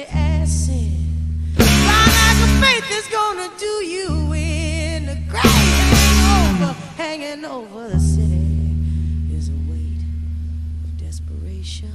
dirty acid. Faith is gonna do you in hanging over the city is a weight of desperation.